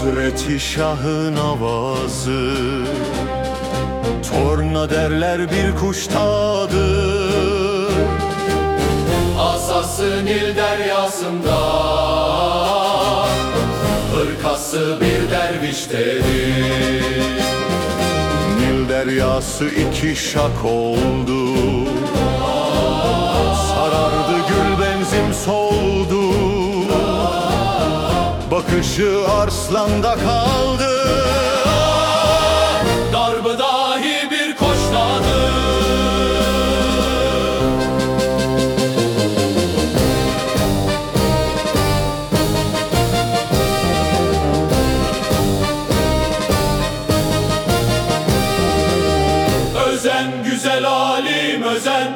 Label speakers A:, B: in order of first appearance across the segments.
A: iki şahın avazı. Torna derler bir kuştadır
B: Asası Nil deryasında. Hırkası bir derviştedir
A: Nil deryası iki şak oldu. Sarardı gül benzim soldu Bakışı arslanda kaldı.
B: Darbı dahi bir koçtadır Özen güzel alim özen.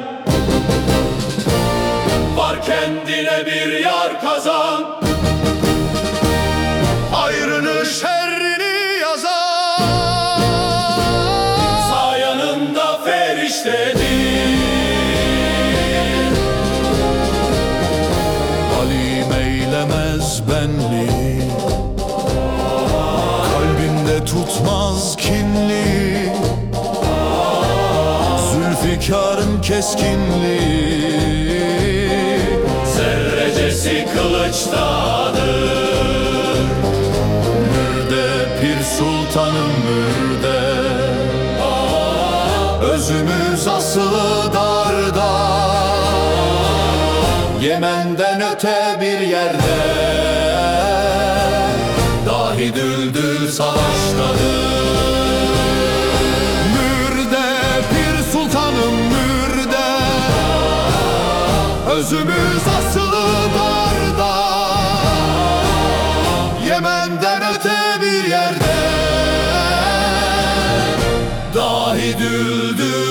B: Var kendine bir yar kazan
A: Zülfikarın keskinliği.
B: Zerrecesi kılıçtadır
A: Mürde pir sultanım mürde. Özümüz asılı darda. Yemen'den öte bir yerde. Dahi düldül savaştadır Özümüz asılı darda Yemen'den öte bir yerde. Dahi savaş